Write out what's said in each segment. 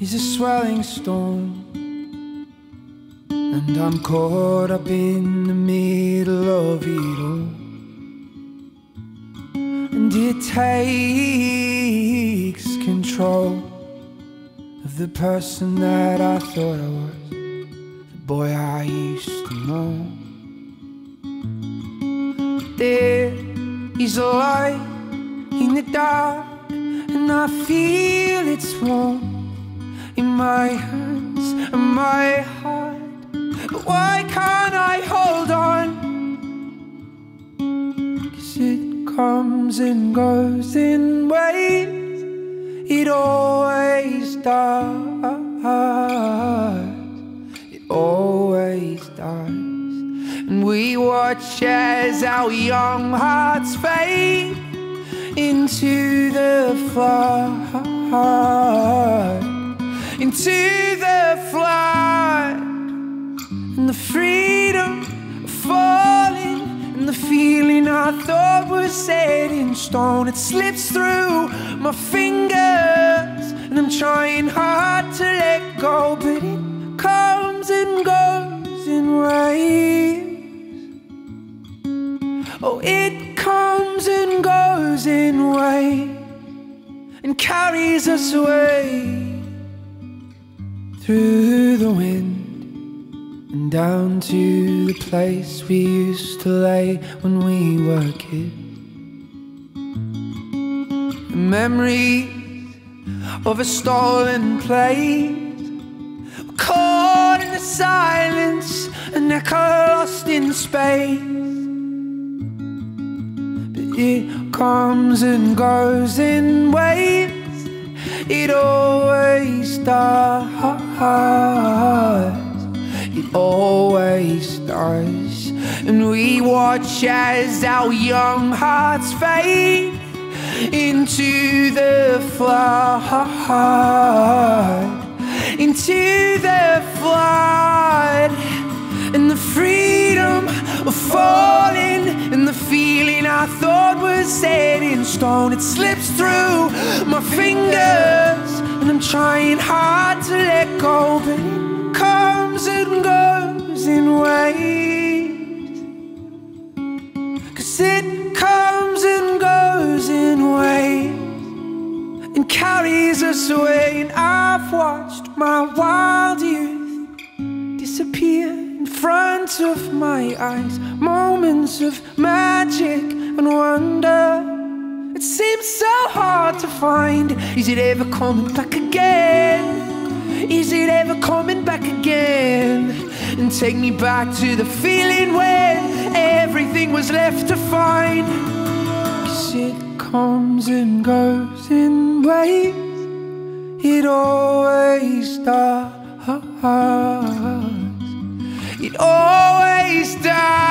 is a swelling storm. And I'm caught up in the middle of it all. And it takes control of the person that I thought I was, the boy I used to know. There is a light in the dark, and I feel its warmth in my hands and my heart. But why can't I hold on? Cause it comes and goes in waves, it always does. It always does. And we watch as our young hearts fade into the flood, into the flood, and the freedom of falling, and the feeling I thought was set in stone. It slips through my fingers, and I'm trying hard to let go, but it comes and goes in waves. Oh, it in waves and carries us away through the wind and down to the place we used to lay when we were kids. The memories of a stolen place caught in the silence and echo lost in space. But It comes and goes in waves. It always does. It always does. And we watch as our young hearts fade into the flood. Into the flood. And the freedom of falling I thought was set in stone. It slips through my fingers, and I'm trying hard to let go, but it comes and goes in waves. Cause it comes and goes in waves and carries us away. And I've watched my wild youth disappear in front of my eyes. Moments of magic to find. Is it ever coming back again? Is it ever coming back again? And take me back to the feeling when everything was left to find. Cause it comes and goes in waves. It always does. It always does.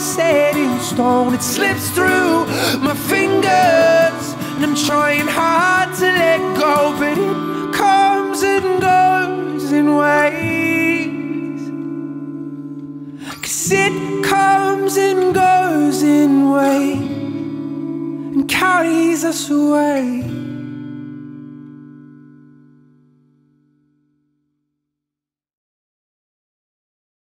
Was set in stone. It slips through my fingers. And I'm trying hard to let go, but it comes and goes in waves. Cause it comes and goes in waves and carries us away.